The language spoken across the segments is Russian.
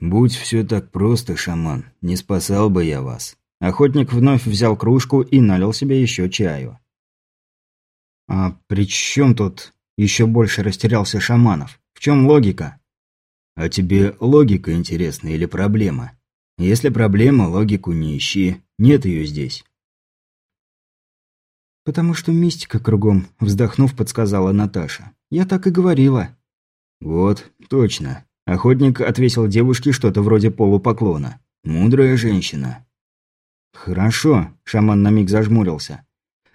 «Будь все так просто, шаман, не спасал бы я вас». Охотник вновь взял кружку и налил себе еще чаю. «А при чем тут?» Еще больше растерялся Шаманов. «В чем логика?» «А тебе логика интересна или проблема? Если проблема, логику не ищи. Нет ее здесь». «Потому что мистика кругом», – вздохнув, подсказала Наташа. «Я так и говорила». «Вот, точно». Охотник отвесил девушке что-то вроде полупоклона. «Мудрая женщина». «Хорошо», – шаман на миг зажмурился.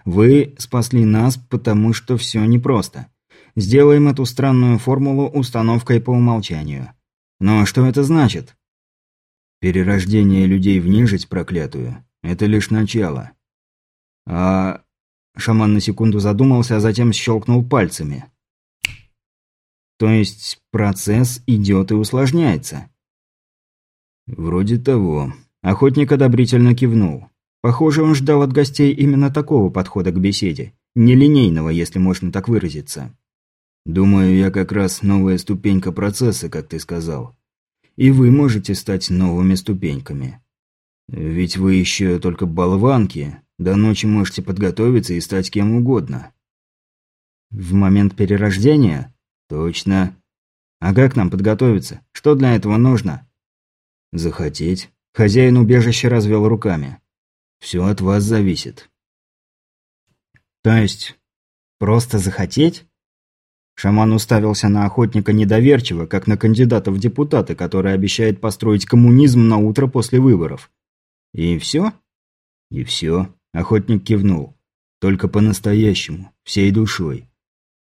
«Вы спасли нас, потому что все непросто. Сделаем эту странную формулу установкой по умолчанию. Но что это значит?» «Перерождение людей в нежить проклятую – это лишь начало». «А Шаман на секунду задумался, а затем щелкнул пальцами. То есть процесс идет и усложняется. Вроде того. Охотник одобрительно кивнул. Похоже, он ждал от гостей именно такого подхода к беседе. Нелинейного, если можно так выразиться. Думаю, я как раз новая ступенька процесса, как ты сказал. И вы можете стать новыми ступеньками. Ведь вы еще только болванки, до ночи можете подготовиться и стать кем угодно. В момент перерождения? Точно. А как нам подготовиться? Что для этого нужно? Захотеть. Хозяин убежища развел руками. Все от вас зависит. То есть, просто захотеть? Шаман уставился на охотника недоверчиво, как на кандидата в депутаты, который обещает построить коммунизм на утро после выборов. И все? И все. Охотник кивнул. Только по-настоящему, всей душой.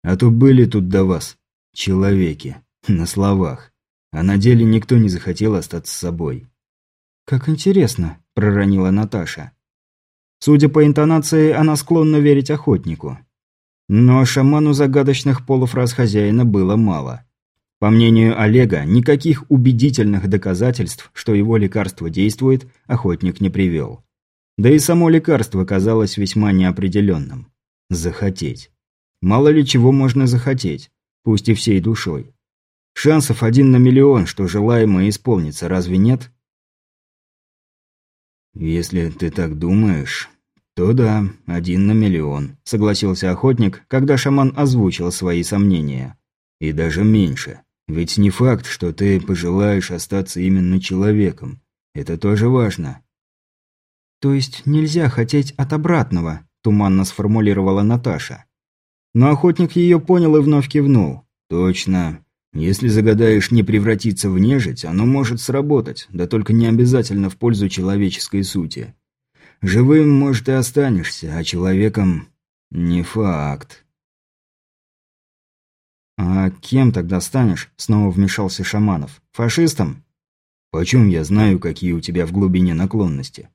А то были тут до вас человеки, на словах. А на деле никто не захотел остаться с собой. «Как интересно», – проронила Наташа. Судя по интонации, она склонна верить охотнику. Но шаману загадочных полуфраз хозяина было мало. По мнению Олега, никаких убедительных доказательств, что его лекарство действует, охотник не привел. Да и само лекарство казалось весьма неопределенным. Захотеть. Мало ли чего можно захотеть, пусть и всей душой. Шансов один на миллион, что желаемое исполнится, разве нет? «Если ты так думаешь, то да, один на миллион», – согласился охотник, когда шаман озвучил свои сомнения. «И даже меньше. Ведь не факт, что ты пожелаешь остаться именно человеком. Это тоже важно. «То есть нельзя хотеть от обратного», – туманно сформулировала Наташа. Но охотник ее понял и вновь кивнул. «Точно. Если загадаешь не превратиться в нежить, оно может сработать, да только не обязательно в пользу человеческой сути. Живым, может, и останешься, а человеком – не факт». «А кем тогда станешь?» – снова вмешался Шаманов. «Фашистом?» «Почем я знаю, какие у тебя в глубине наклонности?»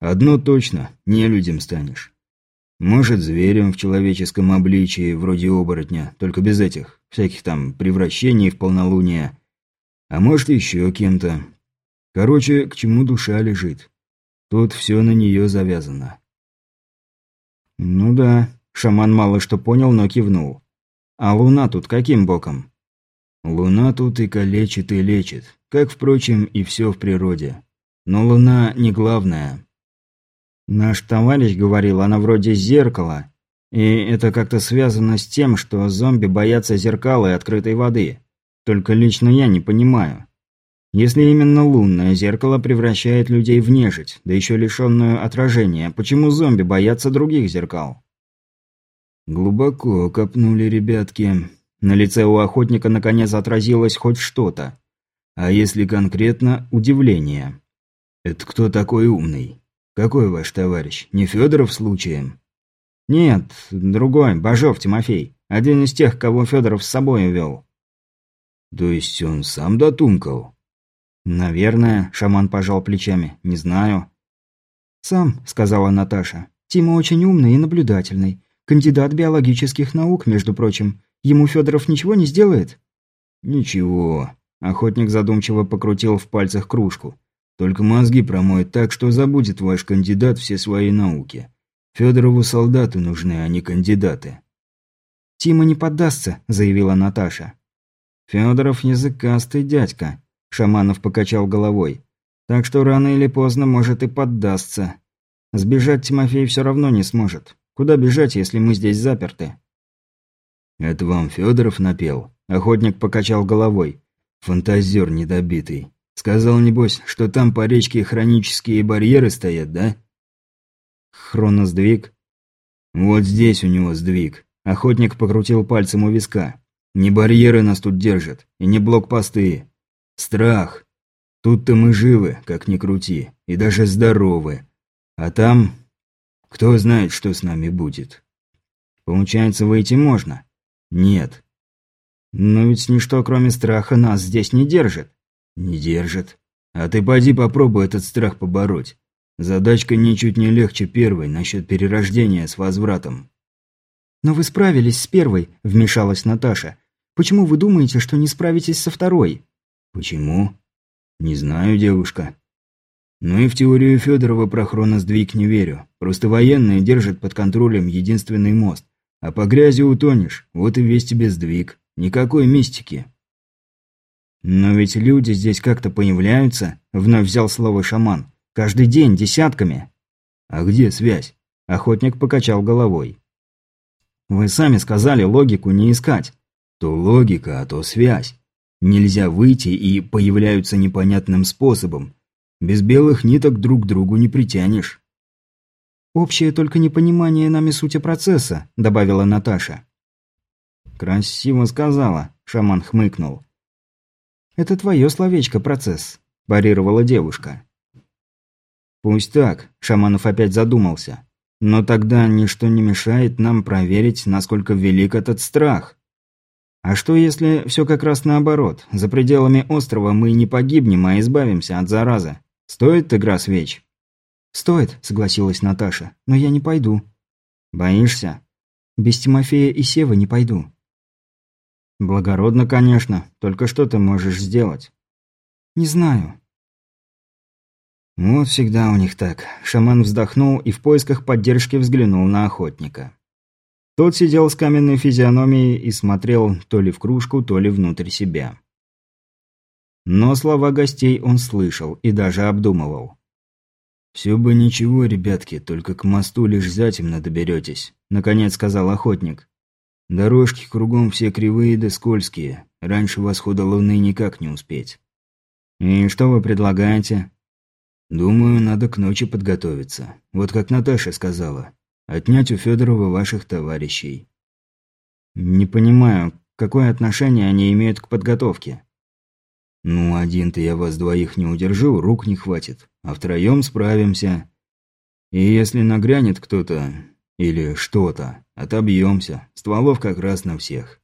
Одно точно, не людям станешь. Может, зверем в человеческом обличии, вроде оборотня, только без этих, всяких там превращений в полнолуние. А может, еще кем-то. Короче, к чему душа лежит. Тут все на нее завязано. Ну да, шаман мало что понял, но кивнул. А луна тут каким боком? Луна тут и калечит, и лечит, как, впрочем, и все в природе. Но луна не главная. Наш товарищ говорил, она вроде зеркала. И это как-то связано с тем, что зомби боятся зеркала и открытой воды. Только лично я не понимаю. Если именно лунное зеркало превращает людей в нежить, да еще лишенную отражения, почему зомби боятся других зеркал? Глубоко копнули ребятки. На лице у охотника наконец отразилось хоть что-то. А если конкретно, удивление. Это кто такой умный? «Какой ваш товарищ? Не Федоров случаем?» «Нет, другой, Бажов Тимофей. Один из тех, кого Федоров с собой увел». «То есть он сам дотумкал?» «Наверное», – шаман пожал плечами. «Не знаю». «Сам», – сказала Наташа. «Тима очень умный и наблюдательный. Кандидат биологических наук, между прочим. Ему Федоров ничего не сделает?» «Ничего». Охотник задумчиво покрутил в пальцах кружку. Только мозги промоет так, что забудет ваш кандидат все свои науки. Федорову солдаты нужны, а не кандидаты». «Тима не поддастся», – заявила Наташа. «Федоров языкастый дядька. Шаманов покачал головой. «Так что рано или поздно может и поддастся. Сбежать Тимофей все равно не сможет. Куда бежать, если мы здесь заперты?» «Это вам Федоров напел?» Охотник покачал головой. «Фантазер недобитый. Сказал, небось, что там по речке хронические барьеры стоят, да?» «Хроносдвиг?» «Вот здесь у него сдвиг». Охотник покрутил пальцем у виска. «Не барьеры нас тут держат, и не блокпосты. Страх. Тут-то мы живы, как ни крути, и даже здоровы. А там... Кто знает, что с нами будет. Получается, выйти можно? Нет. Но ведь ничто, кроме страха, нас здесь не держит. Не держит. А ты поди попробуй этот страх побороть. Задачка ничуть не легче первой насчет перерождения с возвратом. «Но вы справились с первой», – вмешалась Наташа. «Почему вы думаете, что не справитесь со второй?» «Почему?» «Не знаю, девушка. Ну и в теорию Федорова про хроносдвиг не верю. Просто военные держат под контролем единственный мост. А по грязи утонешь, вот и весь тебе сдвиг. Никакой мистики. «Но ведь люди здесь как-то появляются», – вновь взял слово шаман. «Каждый день, десятками». «А где связь?» – охотник покачал головой. «Вы сами сказали логику не искать». «То логика, а то связь. Нельзя выйти и появляются непонятным способом. Без белых ниток друг к другу не притянешь». «Общее только непонимание нами сути процесса», – добавила Наташа. «Красиво сказала», – шаман хмыкнул. «Это твое словечко, процесс», – парировала девушка. «Пусть так», – Шаманов опять задумался. «Но тогда ничто не мешает нам проверить, насколько велик этот страх. А что если все как раз наоборот? За пределами острова мы не погибнем, а избавимся от заразы. Стоит игра свеч?» «Стоит», – согласилась Наташа, – «но я не пойду». «Боишься?» «Без Тимофея и Севы не пойду». «Благородно, конечно. Только что ты можешь сделать?» «Не знаю». «Вот всегда у них так». Шаман вздохнул и в поисках поддержки взглянул на охотника. Тот сидел с каменной физиономией и смотрел то ли в кружку, то ли внутрь себя. Но слова гостей он слышал и даже обдумывал. «Все бы ничего, ребятки, только к мосту лишь затемно доберетесь», – наконец сказал охотник. Дорожки кругом все кривые да скользкие. Раньше восхода луны никак не успеть. И что вы предлагаете? Думаю, надо к ночи подготовиться. Вот как Наташа сказала. Отнять у Федорова ваших товарищей. Не понимаю, какое отношение они имеют к подготовке? Ну, один-то я вас двоих не удержу, рук не хватит. А втроем справимся. И если нагрянет кто-то, или что-то. Отобьемся. Стволов как раз на всех.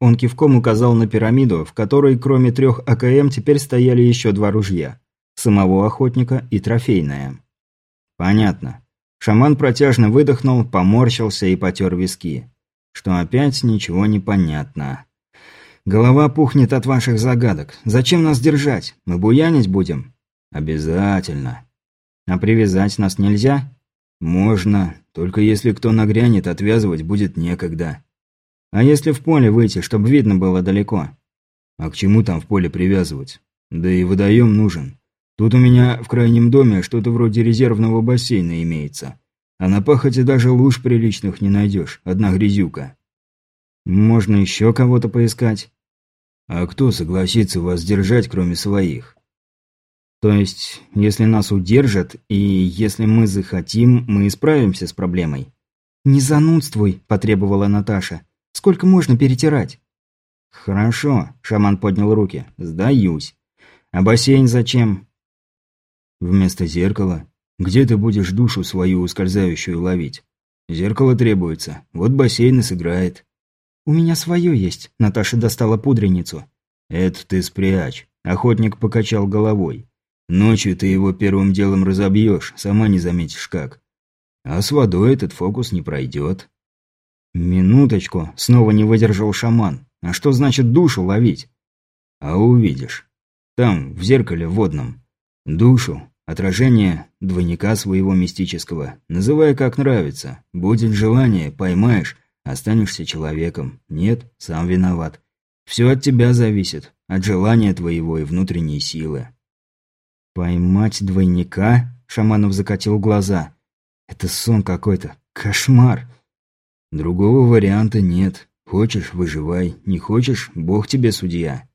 Он кивком указал на пирамиду, в которой кроме трех АКМ теперь стояли еще два ружья. Самого охотника и трофейное. Понятно. Шаман протяжно выдохнул, поморщился и потер виски. Что опять ничего не понятно. Голова пухнет от ваших загадок. Зачем нас держать? Мы буянить будем? Обязательно. А привязать нас нельзя? «Можно, только если кто нагрянет, отвязывать будет некогда». «А если в поле выйти, чтобы видно было далеко?» «А к чему там в поле привязывать? Да и водоем нужен. Тут у меня в крайнем доме что-то вроде резервного бассейна имеется. А на пахоте даже луж приличных не найдешь, одна грязюка». «Можно еще кого-то поискать». «А кто согласится вас держать, кроме своих?» То есть, если нас удержат, и если мы захотим, мы справимся с проблемой. «Не занудствуй», – потребовала Наташа. «Сколько можно перетирать?» «Хорошо», – шаман поднял руки. «Сдаюсь. А бассейн зачем?» «Вместо зеркала. Где ты будешь душу свою ускользающую ловить? Зеркало требуется. Вот бассейн и сыграет». «У меня свое есть», – Наташа достала пудреницу. «Это ты спрячь», – охотник покачал головой. Ночью ты его первым делом разобьешь, сама не заметишь как. А с водой этот фокус не пройдет. Минуточку, снова не выдержал шаман. А что значит душу ловить? А увидишь. Там, в зеркале водном. Душу, отражение двойника своего мистического. Называй как нравится. Будет желание, поймаешь, останешься человеком. Нет, сам виноват. Все от тебя зависит, от желания твоего и внутренней силы. Поймать двойника? Шаманов закатил глаза. Это сон какой-то. Кошмар. Другого варианта нет. Хочешь – выживай. Не хочешь – Бог тебе судья.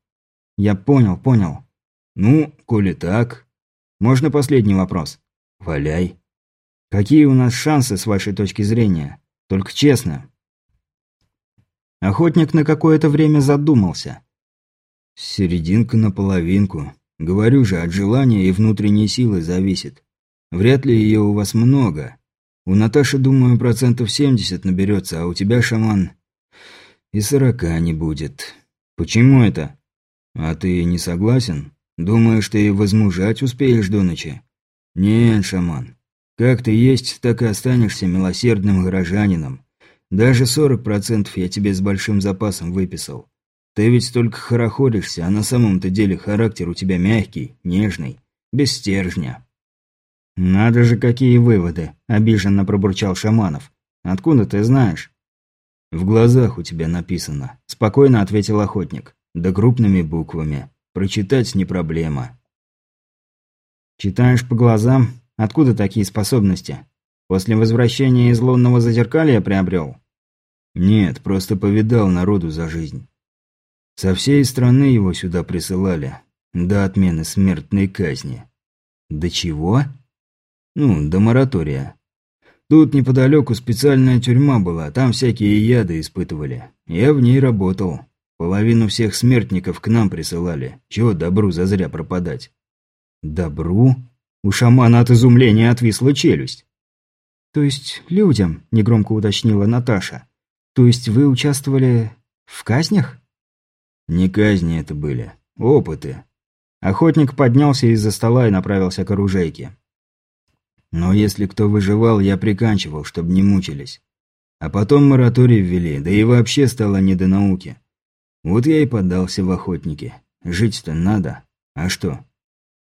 Я понял, понял. Ну, коли так. Можно последний вопрос? Валяй. Какие у нас шансы с вашей точки зрения? Только честно. Охотник на какое-то время задумался. Серединка на половинку. Говорю же, от желания и внутренней силы зависит. Вряд ли ее у вас много. У Наташи, думаю, процентов 70 наберется, а у тебя, шаман, и сорока не будет. Почему это? А ты не согласен? Думаешь, ты возмужать успеешь до ночи? Нет, шаман. Как ты есть, так и останешься милосердным горожанином. Даже сорок процентов я тебе с большим запасом выписал. Ты ведь только хорохоришься, а на самом-то деле характер у тебя мягкий, нежный, без стержня. «Надо же, какие выводы!» – обиженно пробурчал Шаманов. «Откуда ты знаешь?» «В глазах у тебя написано», – спокойно ответил охотник. «Да крупными буквами. Прочитать не проблема». «Читаешь по глазам? Откуда такие способности? После возвращения из лунного зазеркалья приобрел?» «Нет, просто повидал народу за жизнь. Со всей страны его сюда присылали. До отмены смертной казни». «До чего?» «Ну, до моратория. Тут неподалеку специальная тюрьма была, там всякие яды испытывали. Я в ней работал. Половину всех смертников к нам присылали. Чего добру зазря пропадать? Добру? У шамана от изумления отвисла челюсть. То есть людям, негромко уточнила Наташа. То есть вы участвовали в казнях? Не казни это были. Опыты. Охотник поднялся из-за стола и направился к оружейке. Но если кто выживал, я приканчивал, чтобы не мучились. А потом мораторий ввели, да и вообще стало не до науки. Вот я и поддался в охотники. Жить-то надо. А что?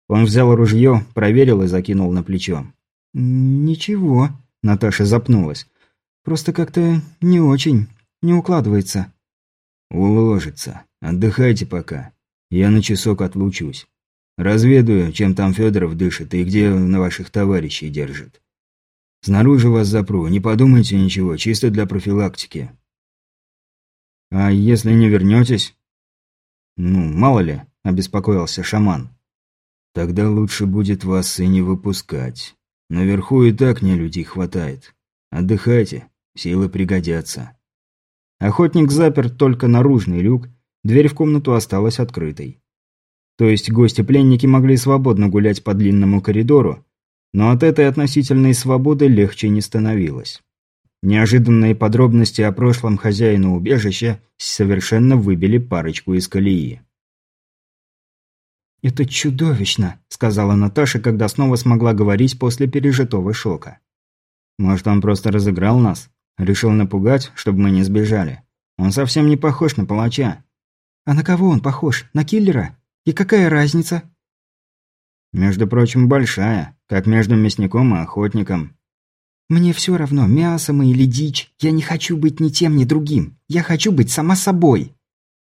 Он взял ружье, проверил и закинул на плечо. «Ничего», — Наташа запнулась. «Просто как-то не очень, не укладывается». «Уложится. Отдыхайте пока. Я на часок отлучусь. Разведаю, чем там Федоров дышит и где на ваших товарищей держит. Снаружи вас запру, не подумайте ничего, чисто для профилактики. А если не вернетесь? Ну, мало ли, обеспокоился шаман. Тогда лучше будет вас и не выпускать. Наверху и так не людей хватает. Отдыхайте, силы пригодятся. Охотник запер только наружный люк, дверь в комнату осталась открытой. То есть гости-пленники могли свободно гулять по длинному коридору, но от этой относительной свободы легче не становилось. Неожиданные подробности о прошлом хозяина убежища совершенно выбили парочку из колеи. «Это чудовищно», — сказала Наташа, когда снова смогла говорить после пережитого шока. «Может, он просто разыграл нас? Решил напугать, чтобы мы не сбежали? Он совсем не похож на палача». «А на кого он похож? На киллера?» И какая разница? Между прочим, большая, как между мясником и охотником. Мне все равно, мясо мы или дичь. Я не хочу быть ни тем, ни другим. Я хочу быть сама собой.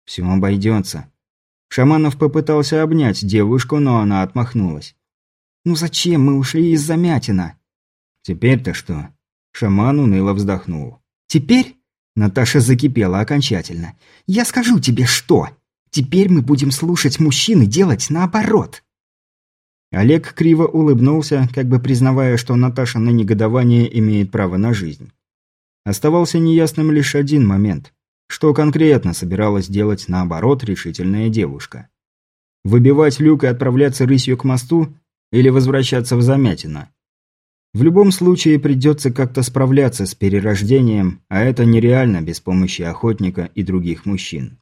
Все обойдется. Шаманов попытался обнять девушку, но она отмахнулась. «Ну зачем мы ушли из Замятина?» «Теперь-то что?» Шаман уныло вздохнул. «Теперь?» Наташа закипела окончательно. «Я скажу тебе, что!» Теперь мы будем слушать мужчин и делать наоборот». Олег криво улыбнулся, как бы признавая, что Наташа на негодование имеет право на жизнь. Оставался неясным лишь один момент. Что конкретно собиралась делать наоборот решительная девушка? Выбивать люк и отправляться рысью к мосту или возвращаться в Замятино? В любом случае придется как-то справляться с перерождением, а это нереально без помощи охотника и других мужчин.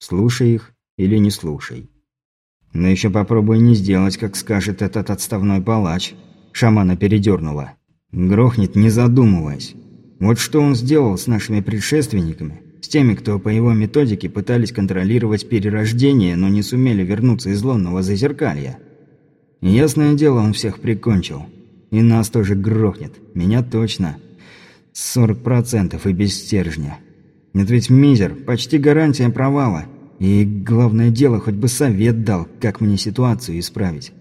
Слушай их или не слушай. Но еще попробуй не сделать, как скажет этот отставной палач. Шамана передернула. Грохнет, не задумываясь. Вот что он сделал с нашими предшественниками, с теми, кто по его методике пытались контролировать перерождение, но не сумели вернуться из лунного зазеркалья. Ясное дело, он всех прикончил. И нас тоже грохнет. Меня точно. Сорок процентов и без стержня. Это ведь мизер, почти гарантия провала. И главное дело, хоть бы совет дал, как мне ситуацию исправить.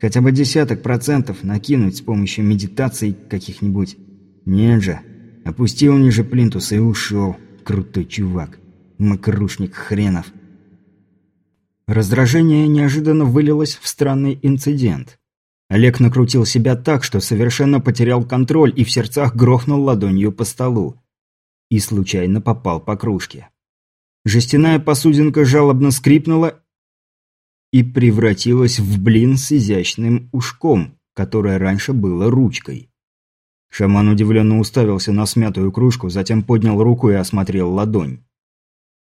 Хотя бы десяток процентов накинуть с помощью медитаций каких-нибудь. Нет же, опустил ниже плинтуса и ушел. Крутой чувак. Макрушник хренов. Раздражение неожиданно вылилось в странный инцидент. Олег накрутил себя так, что совершенно потерял контроль и в сердцах грохнул ладонью по столу. И случайно попал по кружке. Жестяная посудинка жалобно скрипнула и превратилась в блин с изящным ушком, которое раньше было ручкой. Шаман удивленно уставился на смятую кружку, затем поднял руку и осмотрел ладонь.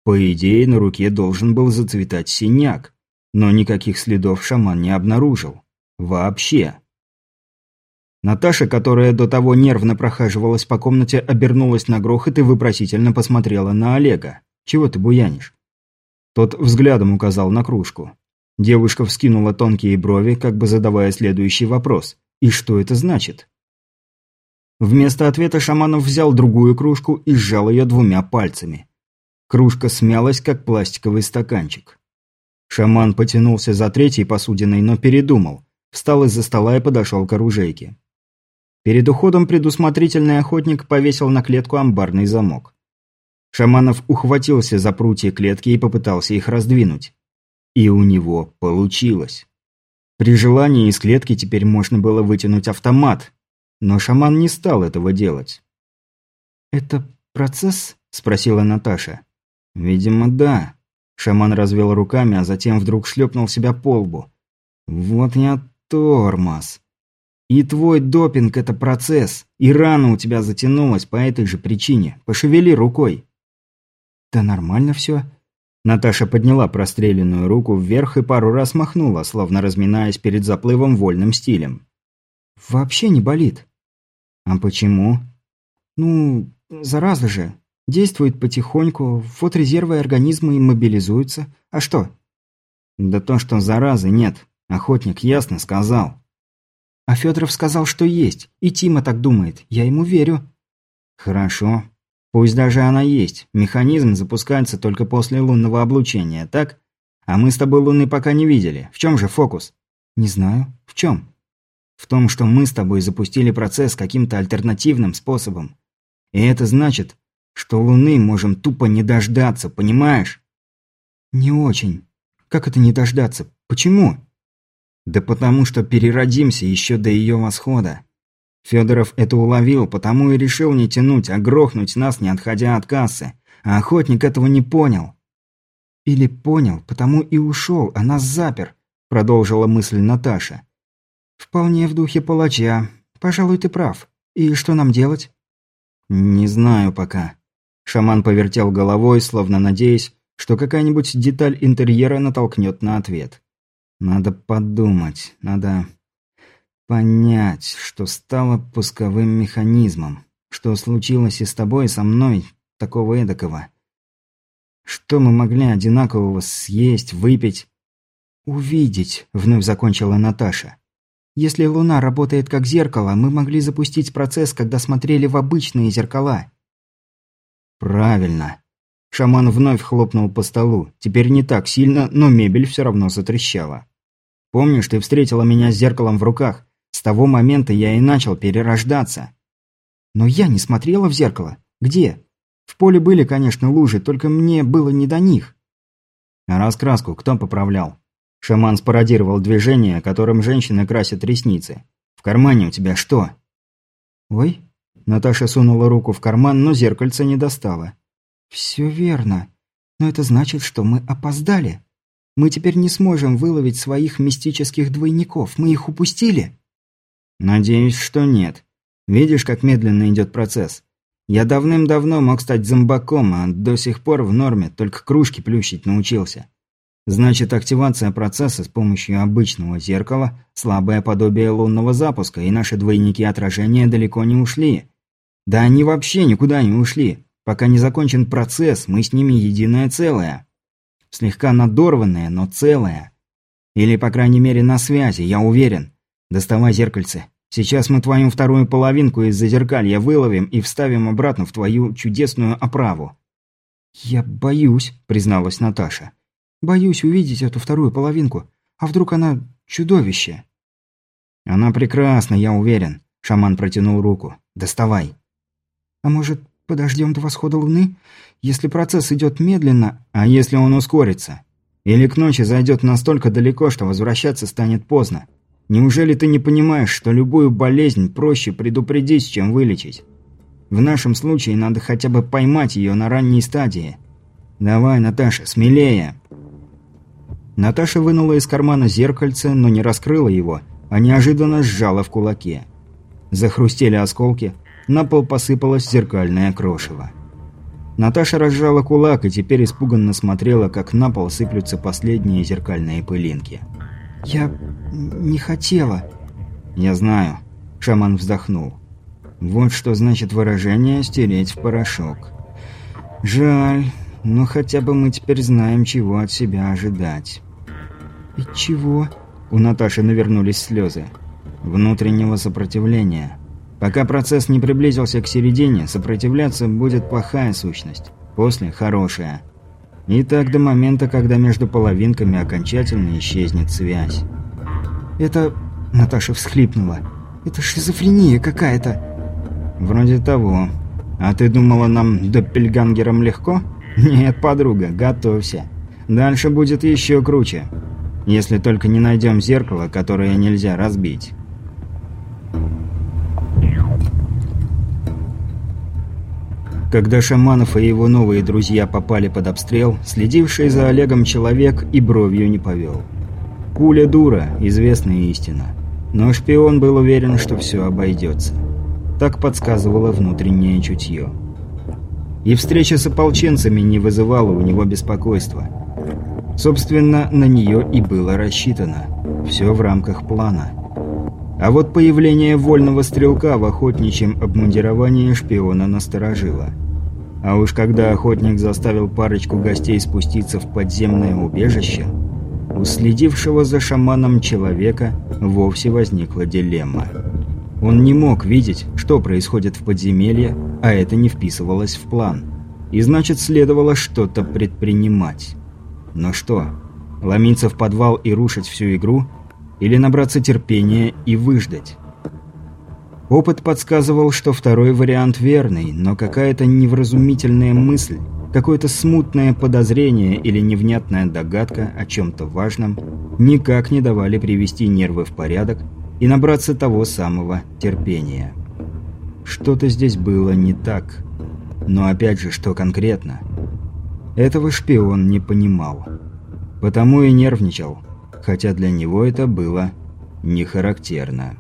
По идее, на руке должен был зацветать синяк, но никаких следов шаман не обнаружил. Вообще. Наташа, которая до того нервно прохаживалась по комнате, обернулась на грохот и вопросительно посмотрела на Олега. Чего ты буянишь?» Тот взглядом указал на кружку. Девушка вскинула тонкие брови, как бы задавая следующий вопрос. «И что это значит?» Вместо ответа Шаманов взял другую кружку и сжал ее двумя пальцами. Кружка смялась, как пластиковый стаканчик. Шаман потянулся за третьей посудиной, но передумал. Встал из-за стола и подошел к оружейке. Перед уходом предусмотрительный охотник повесил на клетку амбарный замок. Шаманов ухватился за прутья клетки и попытался их раздвинуть. И у него получилось. При желании из клетки теперь можно было вытянуть автомат, но шаман не стал этого делать. «Это процесс?» – спросила Наташа. «Видимо, да». Шаман развел руками, а затем вдруг шлепнул себя по лбу. «Вот я тормоз. И твой допинг – это процесс, и рана у тебя затянулась по этой же причине. Пошевели рукой». «Да нормально все». Наташа подняла простреленную руку вверх и пару раз махнула, словно разминаясь перед заплывом вольным стилем. «Вообще не болит». «А почему?» «Ну, зараза же. Действует потихоньку, вот резервы организма и мобилизуются. А что?» «Да то, что заразы нет. Охотник ясно сказал». «А Федоров сказал, что есть. И Тима так думает. Я ему верю». «Хорошо. Пусть даже она есть, механизм запускается только после лунного облучения, так? А мы с тобой Луны пока не видели. В чем же фокус? Не знаю. В чем? В том, что мы с тобой запустили процесс каким-то альтернативным способом. И это значит, что Луны можем тупо не дождаться, понимаешь? Не очень. Как это не дождаться? Почему? Да потому что переродимся еще до ее восхода. Федоров это уловил, потому и решил не тянуть, а грохнуть нас, не отходя от кассы. А охотник этого не понял. «Или понял, потому и ушел, а нас запер», – продолжила мысль Наташа. «Вполне в духе палача. Пожалуй, ты прав. И что нам делать?» «Не знаю пока». Шаман повертел головой, словно надеясь, что какая-нибудь деталь интерьера натолкнет на ответ. «Надо подумать, надо Понять, что стало пусковым механизмом. Что случилось и с тобой, и со мной, такого эдакого. Что мы могли одинакового съесть, выпить? «Увидеть», — вновь закончила Наташа. «Если Луна работает как зеркало, мы могли запустить процесс, когда смотрели в обычные зеркала». «Правильно». Шаман вновь хлопнул по столу. Теперь не так сильно, но мебель все равно затрещала. «Помнишь, ты встретила меня с зеркалом в руках? С того момента я и начал перерождаться. Но я не смотрела в зеркало. Где? В поле были, конечно, лужи, только мне было не до них. А раскраску кто поправлял? Шаман спародировал движение, которым женщины красят ресницы. В кармане у тебя что? Ой. Наташа сунула руку в карман, но зеркальце не достала. Все верно. Но это значит, что мы опоздали. Мы теперь не сможем выловить своих мистических двойников. Мы их упустили. Надеюсь, что нет. Видишь, как медленно идет процесс? Я давным-давно мог стать зомбаком, а до сих пор в норме, только кружки плющить научился. Значит, активация процесса с помощью обычного зеркала – слабое подобие лунного запуска, и наши двойники отражения далеко не ушли. Да они вообще никуда не ушли. Пока не закончен процесс, мы с ними единое целое. Слегка надорванное, но целое. Или, по крайней мере, на связи, я уверен. Доставай зеркальце. Сейчас мы твою вторую половинку из зазеркалья выловим и вставим обратно в твою чудесную оправу». «Я боюсь», — призналась Наташа. Боюсь увидеть эту вторую половинку. А вдруг она чудовище?» «Она прекрасна, я уверен», – шаман протянул руку. «Доставай». «А может, подождем до восхода луны? Если процесс идет медленно, а если он ускорится? Или к ночи зайдет настолько далеко, что возвращаться станет поздно? Неужели ты не понимаешь, что любую болезнь проще предупредить, чем вылечить? В нашем случае надо хотя бы поймать ее на ранней стадии. Давай, Наташа, смелее!» Наташа вынула из кармана зеркальце, но не раскрыла его, а неожиданно сжала в кулаке. Захрустели осколки, на пол посыпалось зеркальное крошево. Наташа разжала кулак и теперь испуганно смотрела, как на пол сыплются последние зеркальные пылинки. «Я не хотела». «Я знаю», – шаман вздохнул. «Вот что значит выражение «стереть в порошок». Жаль, но хотя бы мы теперь знаем, чего от себя ожидать». «И чего?» У Наташи навернулись слезы. «Внутреннего сопротивления. Пока процесс не приблизился к середине, сопротивляться будет плохая сущность. После – хорошая. И так до момента, когда между половинками окончательно исчезнет связь». «Это...» – Наташа всхлипнула. «Это шизофрения какая-то». «Вроде того. А ты думала, нам доппельгангерам легко?» «Нет, подруга, готовься. Дальше будет еще круче. Если только не найдем зеркало, которое нельзя разбить. Когда Шаманов и его новые друзья попали под обстрел, следивший за Олегом человек и бровью не повел. Пуля дура, известная истина. Но шпион был уверен, что все обойдется. Так подсказывало внутреннее чутье. И встреча с ополченцами не вызывала у него беспокойства. Собственно, на нее и было рассчитано. Все в рамках плана. А вот появление вольного стрелка в охотничьем обмундировании шпиона насторожило. А уж когда охотник заставил парочку гостей спуститься в подземное убежище, у следившего за шаманом человека вовсе возникла дилемма. Он не мог видеть, что происходит в подземелье, а это не вписывалось в план. И значит, следовало что-то предпринимать. Но что, ломиться в подвал и рушить всю игру? Или набраться терпения и выждать? Опыт подсказывал, что второй вариант верный, но какая-то невразумительная мысль, какое-то смутное подозрение или невнятная догадка о чем-то важном никак не давали привести нервы в порядок и набраться того самого терпения. Что-то здесь было не так. Но опять же, что конкретно? Этого шпион не понимал. Потому и нервничал, хотя для него это было не характерно.